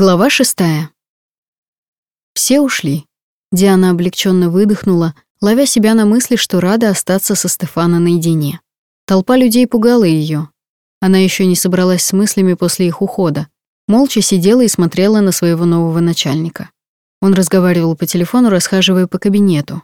Глава шестая. Все ушли. Диана облегченно выдохнула, ловя себя на мысли, что рада остаться со Стефана наедине. Толпа людей пугала ее. Она еще не собралась с мыслями после их ухода. Молча сидела и смотрела на своего нового начальника. Он разговаривал по телефону, расхаживая по кабинету.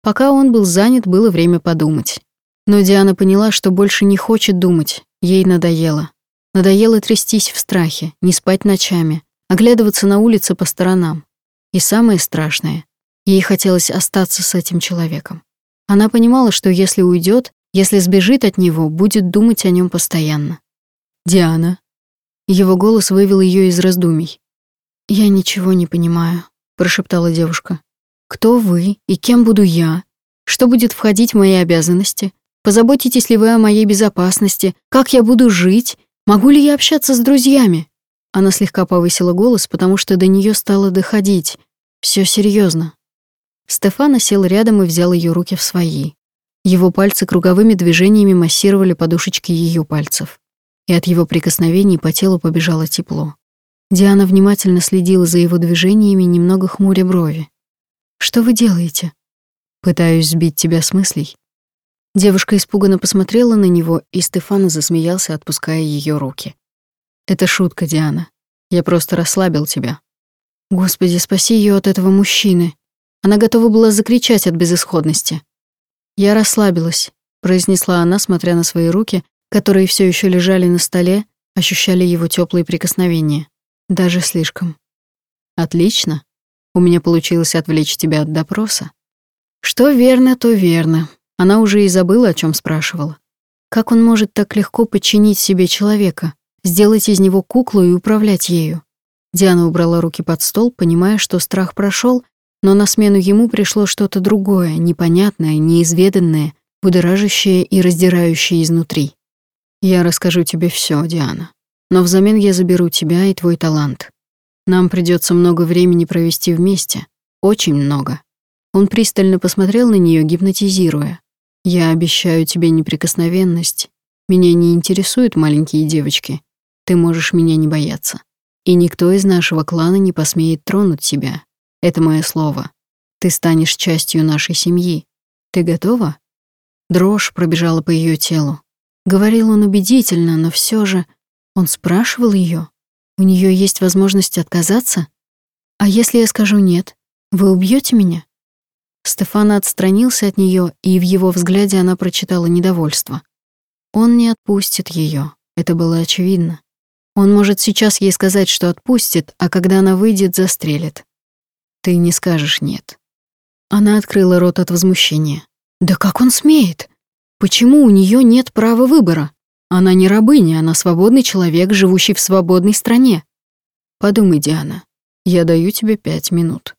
Пока он был занят, было время подумать. Но Диана поняла, что больше не хочет думать, ей надоело. Надоело трястись в страхе, не спать ночами, оглядываться на улице по сторонам. И самое страшное, ей хотелось остаться с этим человеком. Она понимала, что если уйдет, если сбежит от него, будет думать о нем постоянно. «Диана». Его голос вывел ее из раздумий. «Я ничего не понимаю», — прошептала девушка. «Кто вы и кем буду я? Что будет входить в мои обязанности? Позаботитесь ли вы о моей безопасности? Как я буду жить? Могу ли я общаться с друзьями?» Она слегка повысила голос, потому что до нее стало доходить. Все серьезно. Стефана сел рядом и взял ее руки в свои. Его пальцы круговыми движениями массировали подушечки ее пальцев. И от его прикосновений по телу побежало тепло. Диана внимательно следила за его движениями, немного хмуря брови. «Что вы делаете?» «Пытаюсь сбить тебя с мыслей». Девушка испуганно посмотрела на него, и Стефана засмеялся, отпуская ее руки. Это шутка, Диана. Я просто расслабил тебя. Господи, спаси ее от этого мужчины. Она готова была закричать от безысходности. Я расслабилась, произнесла она, смотря на свои руки, которые все еще лежали на столе, ощущали его теплые прикосновения. Даже слишком. Отлично. У меня получилось отвлечь тебя от допроса. Что верно, то верно. Она уже и забыла, о чем спрашивала. Как он может так легко подчинить себе человека? Сделать из него куклу и управлять ею. Диана убрала руки под стол, понимая, что страх прошел, но на смену ему пришло что-то другое, непонятное, неизведанное, будоражащее и раздирающее изнутри. «Я расскажу тебе все, Диана. Но взамен я заберу тебя и твой талант. Нам придется много времени провести вместе. Очень много». Он пристально посмотрел на нее, гипнотизируя. «Я обещаю тебе неприкосновенность. Меня не интересуют маленькие девочки. Ты можешь меня не бояться. И никто из нашего клана не посмеет тронуть тебя. Это мое слово. Ты станешь частью нашей семьи. Ты готова? Дрожь пробежала по ее телу. Говорил он убедительно, но все же он спрашивал ее. У нее есть возможность отказаться? А если я скажу нет, вы убьете меня? Стефан отстранился от нее, и в его взгляде она прочитала недовольство. Он не отпустит ее, это было очевидно. Он может сейчас ей сказать, что отпустит, а когда она выйдет, застрелит. Ты не скажешь «нет». Она открыла рот от возмущения. Да как он смеет? Почему у нее нет права выбора? Она не рабыня, она свободный человек, живущий в свободной стране. Подумай, Диана, я даю тебе пять минут.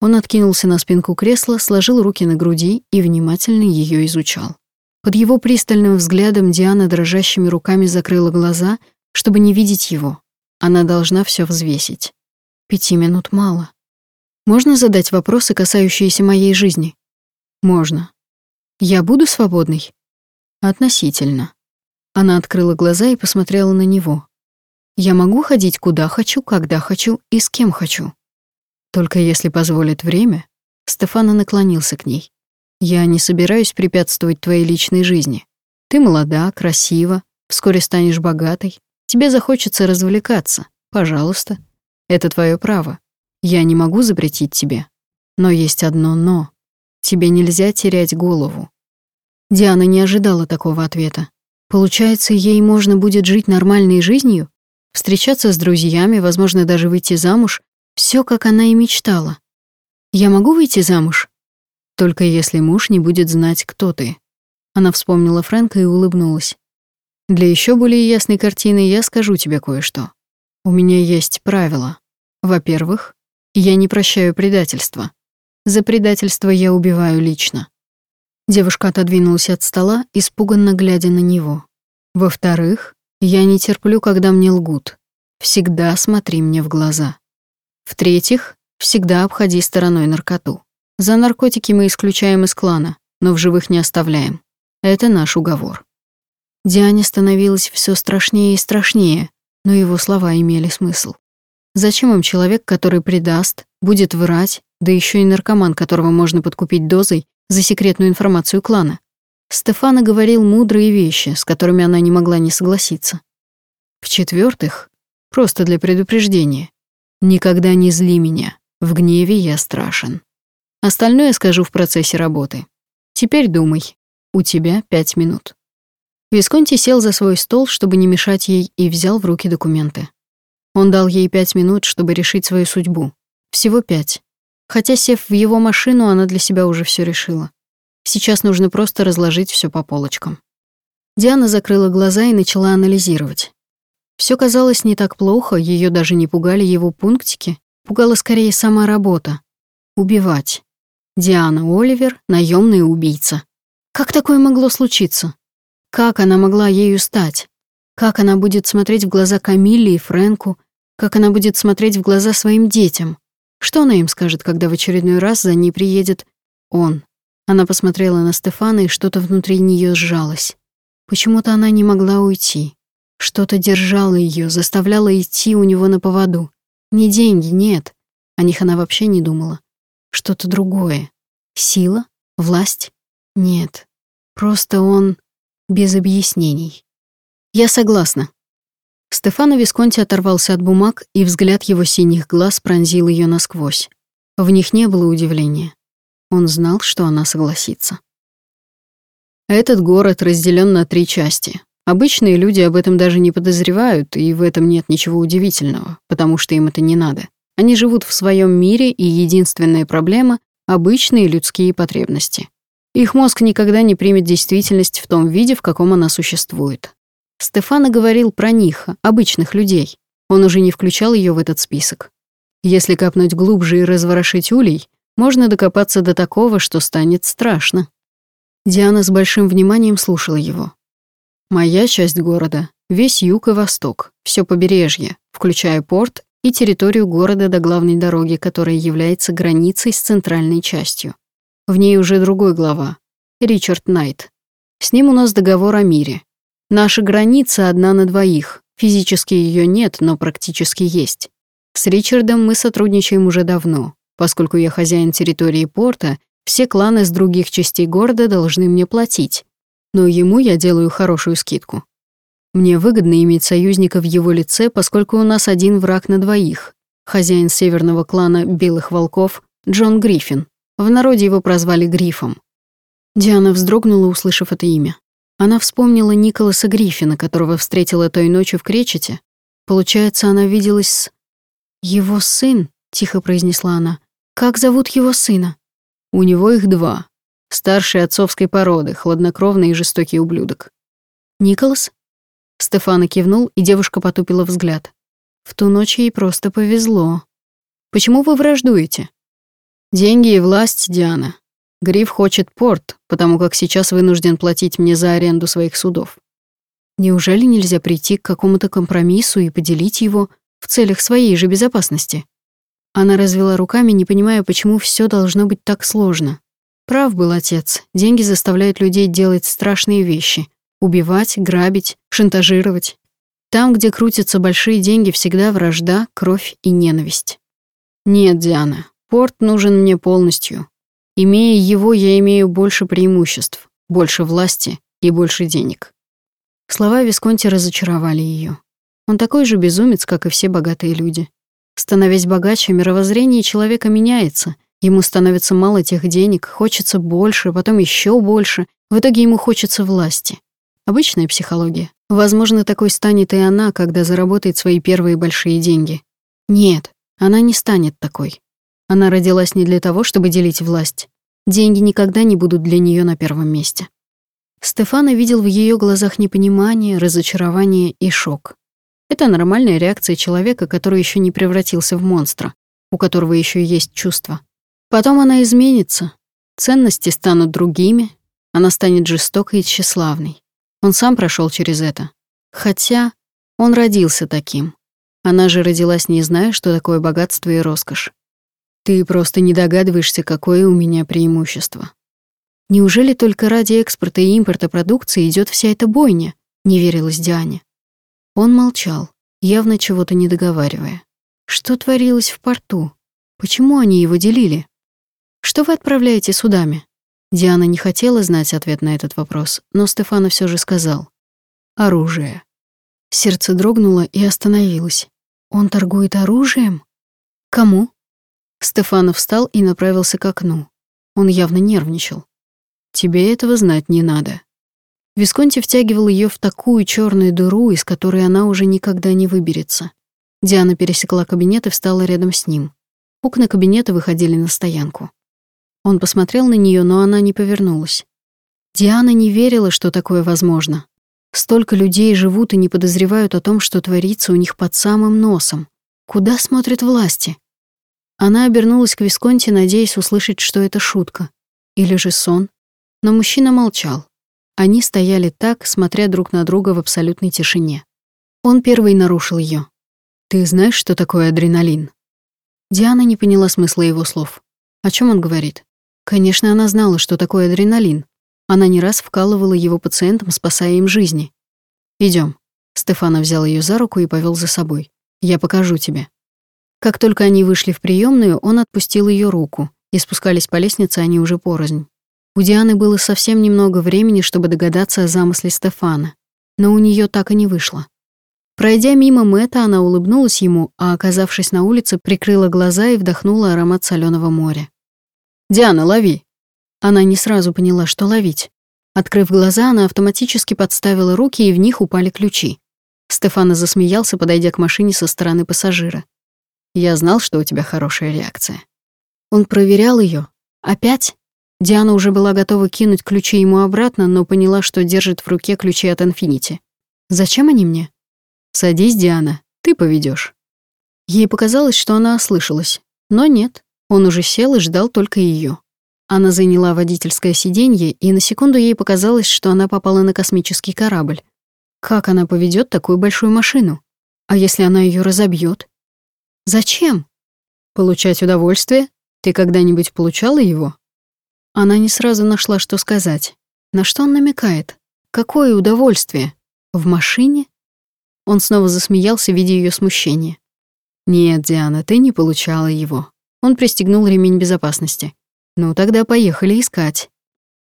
Он откинулся на спинку кресла, сложил руки на груди и внимательно ее изучал. Под его пристальным взглядом Диана дрожащими руками закрыла глаза, чтобы не видеть его. Она должна все взвесить. Пяти минут мало. Можно задать вопросы, касающиеся моей жизни? Можно. Я буду свободной? Относительно. Она открыла глаза и посмотрела на него. Я могу ходить куда хочу, когда хочу и с кем хочу. Только если позволит время. Стефана наклонился к ней. Я не собираюсь препятствовать твоей личной жизни. Ты молода, красива, вскоре станешь богатой. Тебе захочется развлекаться. Пожалуйста. Это твое право. Я не могу запретить тебе. Но есть одно «но». Тебе нельзя терять голову. Диана не ожидала такого ответа. Получается, ей можно будет жить нормальной жизнью? Встречаться с друзьями, возможно, даже выйти замуж? Все, как она и мечтала. Я могу выйти замуж? Только если муж не будет знать, кто ты. Она вспомнила Фрэнка и улыбнулась. Для еще более ясной картины я скажу тебе кое-что. У меня есть правила. Во-первых, я не прощаю предательства. За предательство я убиваю лично. Девушка отодвинулась от стола, испуганно глядя на него. Во-вторых, я не терплю, когда мне лгут. Всегда смотри мне в глаза. В-третьих, всегда обходи стороной наркоту. За наркотики мы исключаем из клана, но в живых не оставляем. Это наш уговор. Диане становилось все страшнее и страшнее, но его слова имели смысл. Зачем им человек, который предаст, будет врать, да еще и наркоман, которого можно подкупить дозой за секретную информацию клана? Стефана говорил мудрые вещи, с которыми она не могла не согласиться. В-четвертых, просто для предупреждения, никогда не зли меня, в гневе я страшен. Остальное скажу в процессе работы. Теперь думай, у тебя пять минут. Висконти сел за свой стол, чтобы не мешать ей, и взял в руки документы. Он дал ей пять минут, чтобы решить свою судьбу. Всего пять. Хотя, сев в его машину, она для себя уже все решила. Сейчас нужно просто разложить все по полочкам. Диана закрыла глаза и начала анализировать. Все казалось не так плохо, ее даже не пугали его пунктики, пугала скорее сама работа. Убивать. Диана Оливер — наемный убийца. Как такое могло случиться? Как она могла ею стать? Как она будет смотреть в глаза Камилле и Фрэнку? Как она будет смотреть в глаза своим детям? Что она им скажет, когда в очередной раз за ней приедет он? Она посмотрела на Стефана, и что-то внутри нее сжалось. Почему-то она не могла уйти. Что-то держало ее, заставляло идти у него на поводу. Не деньги, нет. О них она вообще не думала. Что-то другое. Сила? Власть? Нет. Просто он без объяснений. Я согласна. Стефано Висконти оторвался от бумаг, и взгляд его синих глаз пронзил ее насквозь. В них не было удивления. Он знал, что она согласится. Этот город разделен на три части. Обычные люди об этом даже не подозревают, и в этом нет ничего удивительного, потому что им это не надо. Они живут в своем мире, и единственная проблема — обычные людские потребности. Их мозг никогда не примет действительность в том виде, в каком она существует. Стефана говорил про них, обычных людей. Он уже не включал ее в этот список. Если копнуть глубже и разворошить улей, можно докопаться до такого, что станет страшно. Диана с большим вниманием слушала его. «Моя часть города, весь юг и восток, все побережье, включая порт и территорию города до главной дороги, которая является границей с центральной частью. В ней уже другой глава. Ричард Найт. С ним у нас договор о мире. Наша граница одна на двоих. Физически ее нет, но практически есть. С Ричардом мы сотрудничаем уже давно. Поскольку я хозяин территории порта, все кланы с других частей города должны мне платить. Но ему я делаю хорошую скидку. Мне выгодно иметь союзника в его лице, поскольку у нас один враг на двоих. Хозяин северного клана Белых Волков Джон Гриффин. В народе его прозвали Грифом. Диана вздрогнула, услышав это имя. Она вспомнила Николаса Гриффина, которого встретила той ночью в Кречете. Получается, она виделась с... «Его сын», — тихо произнесла она. «Как зовут его сына?» «У него их два. Старший отцовской породы, хладнокровный и жестокий ублюдок». «Николас?» Стефана кивнул, и девушка потупила взгляд. «В ту ночь ей просто повезло. Почему вы враждуете?» Деньги и власть, Диана. Гриф хочет порт, потому как сейчас вынужден платить мне за аренду своих судов. Неужели нельзя прийти к какому-то компромиссу и поделить его в целях своей же безопасности? Она развела руками, не понимая, почему все должно быть так сложно. Прав был отец. Деньги заставляют людей делать страшные вещи. Убивать, грабить, шантажировать. Там, где крутятся большие деньги, всегда вражда, кровь и ненависть. Нет, Диана, Порт нужен мне полностью. Имея его, я имею больше преимуществ, больше власти и больше денег. Слова Висконти разочаровали ее. Он такой же безумец, как и все богатые люди. Становясь богаче, мировоззрение человека меняется. Ему становится мало тех денег, хочется больше, потом еще больше. В итоге ему хочется власти. Обычная психология. Возможно, такой станет и она, когда заработает свои первые большие деньги. Нет, она не станет такой. Она родилась не для того, чтобы делить власть. Деньги никогда не будут для нее на первом месте. Стефана видел в ее глазах непонимание, разочарование и шок. Это нормальная реакция человека, который еще не превратился в монстра, у которого еще есть чувства. Потом она изменится. Ценности станут другими, она станет жестокой и тщеславной. Он сам прошел через это. Хотя он родился таким. Она же родилась, не зная, что такое богатство и роскошь. Ты просто не догадываешься, какое у меня преимущество. Неужели только ради экспорта и импорта продукции идет вся эта бойня? Не верилась Диане. Он молчал, явно чего-то не договаривая. Что творилось в порту? Почему они его делили? Что вы отправляете судами? Диана не хотела знать ответ на этот вопрос, но Стефана все же сказал. Оружие. Сердце дрогнуло и остановилось. Он торгует оружием? Кому? Стефанов встал и направился к окну. Он явно нервничал. Тебе этого знать не надо. Висконти втягивал ее в такую черную дыру, из которой она уже никогда не выберется. Диана пересекла кабинет и встала рядом с ним. Окна кабинета выходили на стоянку. Он посмотрел на нее, но она не повернулась. Диана не верила, что такое возможно. Столько людей живут и не подозревают о том, что творится у них под самым носом. Куда смотрят власти? Она обернулась к Висконти, надеясь услышать, что это шутка. Или же сон. Но мужчина молчал. Они стояли так, смотря друг на друга в абсолютной тишине. Он первый нарушил ее. «Ты знаешь, что такое адреналин?» Диана не поняла смысла его слов. О чем он говорит? Конечно, она знала, что такое адреналин. Она не раз вкалывала его пациентам, спасая им жизни. Идем. Стефана взял ее за руку и повел за собой. «Я покажу тебе». Как только они вышли в приемную, он отпустил ее руку, и спускались по лестнице они уже порознь. У Дианы было совсем немного времени, чтобы догадаться о замысле Стефана, но у нее так и не вышло. Пройдя мимо Мэтта, она улыбнулась ему, а, оказавшись на улице, прикрыла глаза и вдохнула аромат соленого моря. «Диана, лови!» Она не сразу поняла, что ловить. Открыв глаза, она автоматически подставила руки, и в них упали ключи. Стефана засмеялся, подойдя к машине со стороны пассажира. «Я знал, что у тебя хорошая реакция». Он проверял ее. Опять? Диана уже была готова кинуть ключи ему обратно, но поняла, что держит в руке ключи от Инфинити. «Зачем они мне?» «Садись, Диана, ты поведешь. Ей показалось, что она ослышалась. Но нет, он уже сел и ждал только ее. Она заняла водительское сиденье, и на секунду ей показалось, что она попала на космический корабль. Как она поведет такую большую машину? А если она ее разобьет? Зачем? Получать удовольствие? Ты когда-нибудь получала его? Она не сразу нашла, что сказать. На что он намекает? Какое удовольствие? В машине? Он снова засмеялся, видя ее смущение. Нет, Диана, ты не получала его. Он пристегнул ремень безопасности. Ну, тогда поехали искать.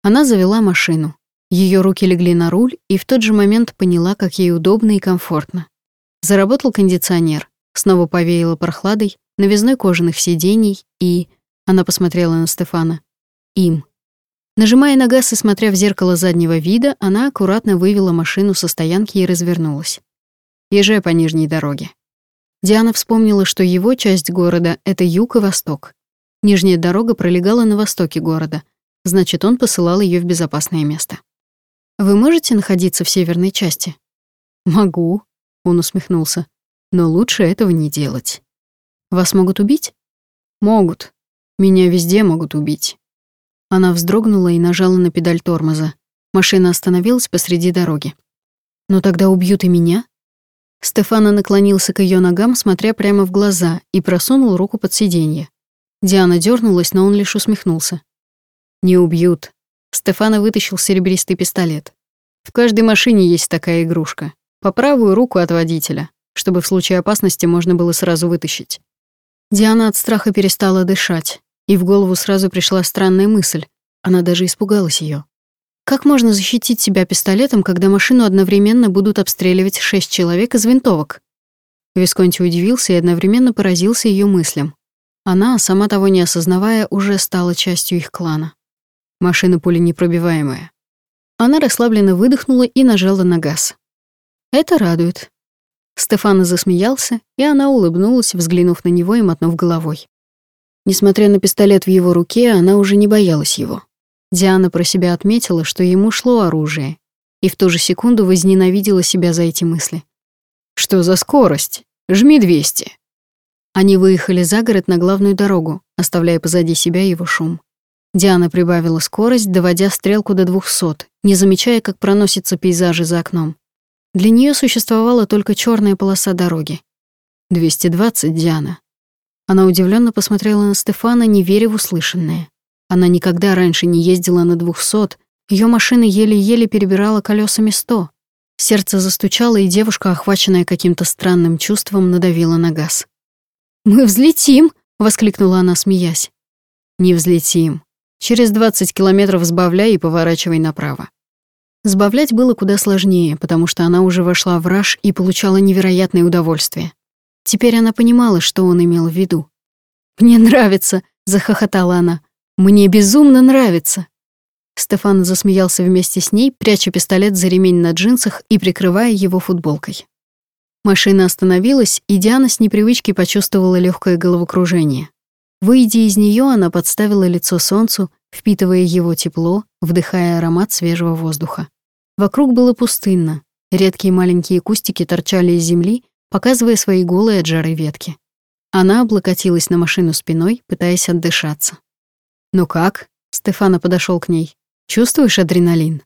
Она завела машину. Ее руки легли на руль, и в тот же момент поняла, как ей удобно и комфортно. Заработал кондиционер, снова повеяло прохладой, новизной кожаных сидений и... Она посмотрела на Стефана. Им. Нажимая на газ и смотря в зеркало заднего вида, она аккуратно вывела машину со стоянки и развернулась. Езжай по нижней дороге. Диана вспомнила, что его часть города — это юг и восток, Нижняя дорога пролегала на востоке города, значит, он посылал ее в безопасное место. «Вы можете находиться в северной части?» «Могу», — он усмехнулся, «но лучше этого не делать». «Вас могут убить?» «Могут. Меня везде могут убить». Она вздрогнула и нажала на педаль тормоза. Машина остановилась посреди дороги. «Но тогда убьют и меня?» Стефана наклонился к ее ногам, смотря прямо в глаза, и просунул руку под сиденье. Диана дернулась, но он лишь усмехнулся. «Не убьют». Стефана вытащил серебристый пистолет. «В каждой машине есть такая игрушка. По правую руку от водителя, чтобы в случае опасности можно было сразу вытащить». Диана от страха перестала дышать, и в голову сразу пришла странная мысль. Она даже испугалась ее. Как можно защитить себя пистолетом, когда машину одновременно будут обстреливать шесть человек из винтовок? Висконти удивился и одновременно поразился ее мыслям. Она, сама того не осознавая, уже стала частью их клана. Машина пуленепробиваемая. Она расслабленно выдохнула и нажала на газ. Это радует. Стефана засмеялся, и она улыбнулась, взглянув на него и мотнув головой. Несмотря на пистолет в его руке, она уже не боялась его. Диана про себя отметила, что ему шло оружие, и в ту же секунду возненавидела себя за эти мысли. «Что за скорость? Жми 200!» Они выехали за город на главную дорогу, оставляя позади себя его шум. Диана прибавила скорость, доводя стрелку до двухсот, не замечая, как проносятся пейзажи за окном. Для нее существовала только черная полоса дороги. 220, Диана. Она удивленно посмотрела на Стефана, не веря в услышанное. Она никогда раньше не ездила на двухсот, ее машина еле-еле перебирала колесами сто. Сердце застучало, и девушка, охваченная каким-то странным чувством, надавила на газ. «Мы взлетим!» — воскликнула она, смеясь. «Не взлетим. Через 20 километров сбавляй и поворачивай направо». Сбавлять было куда сложнее, потому что она уже вошла в раж и получала невероятное удовольствие. Теперь она понимала, что он имел в виду. «Мне нравится!» — захохотала она. «Мне безумно нравится!» Стефан засмеялся вместе с ней, пряча пистолет за ремень на джинсах и прикрывая его футболкой. Машина остановилась, и Диана с непривычки почувствовала легкое головокружение. Выйдя из нее, она подставила лицо солнцу, впитывая его тепло, вдыхая аромат свежего воздуха. Вокруг было пустынно. Редкие маленькие кустики торчали из земли, показывая свои голые от жары ветки. Она облокотилась на машину спиной, пытаясь отдышаться. «Ну как?» — Стефана подошел к ней. «Чувствуешь адреналин?»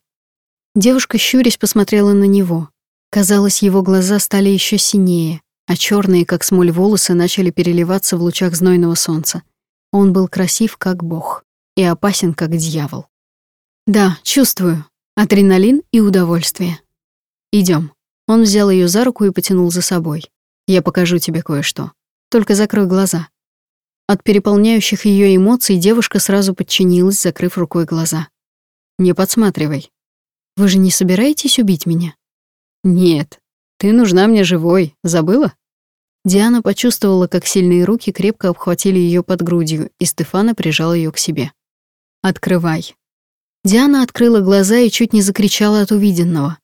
Девушка, щурясь, посмотрела на него. Казалось, его глаза стали еще синее, а черные, как смоль, волосы начали переливаться в лучах знойного солнца. Он был красив, как бог, и опасен, как дьявол. «Да, чувствую. Адреналин и удовольствие. Идем. Он взял ее за руку и потянул за собой. Я покажу тебе кое-что. Только закрой глаза. От переполняющих ее эмоций девушка сразу подчинилась, закрыв рукой глаза. Не подсматривай. Вы же не собираетесь убить меня? Нет. Ты нужна мне живой. Забыла? Диана почувствовала, как сильные руки крепко обхватили ее под грудью, и Стефана прижал ее к себе. «Открывай», Диана открыла глаза и чуть не закричала от увиденного.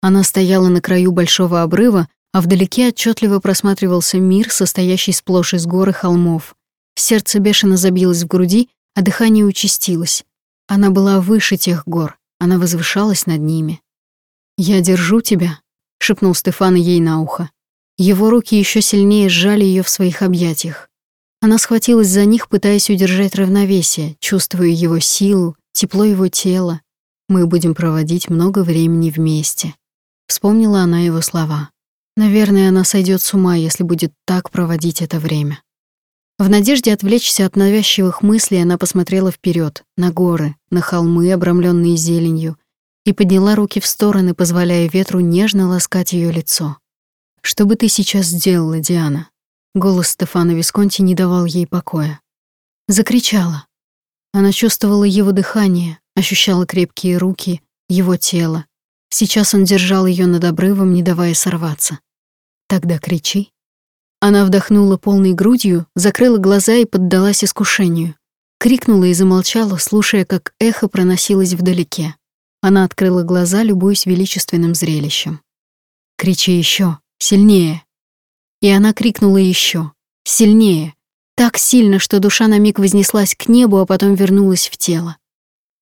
Она стояла на краю большого обрыва, а вдалеке отчетливо просматривался мир, состоящий сплошь из гор и холмов. Сердце бешено забилось в груди, а дыхание участилось. Она была выше тех гор, она возвышалась над ними. «Я держу тебя», — шепнул Стефан ей на ухо. Его руки еще сильнее сжали ее в своих объятиях. Она схватилась за них, пытаясь удержать равновесие, чувствуя его силу, тепло его тела. Мы будем проводить много времени вместе. Вспомнила она его слова. Наверное, она сойдет с ума, если будет так проводить это время. В надежде отвлечься от навязчивых мыслей, она посмотрела вперед, на горы, на холмы, обрамленные зеленью, и подняла руки в стороны, позволяя ветру нежно ласкать ее лицо. «Что бы ты сейчас сделала, Диана?» Голос Стефана Висконти не давал ей покоя. Закричала. Она чувствовала его дыхание, ощущала крепкие руки, его тело. Сейчас он держал ее над обрывом, не давая сорваться. «Тогда кричи». Она вдохнула полной грудью, закрыла глаза и поддалась искушению. Крикнула и замолчала, слушая, как эхо проносилось вдалеке. Она открыла глаза, любуясь величественным зрелищем. «Кричи еще, сильнее!» И она крикнула еще, сильнее, так сильно, что душа на миг вознеслась к небу, а потом вернулась в тело.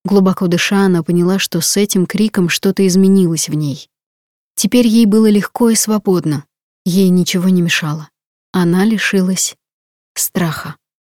Глубоко дыша, она поняла, что с этим криком что-то изменилось в ней. Теперь ей было легко и свободно. Ей ничего не мешало. Она лишилась страха.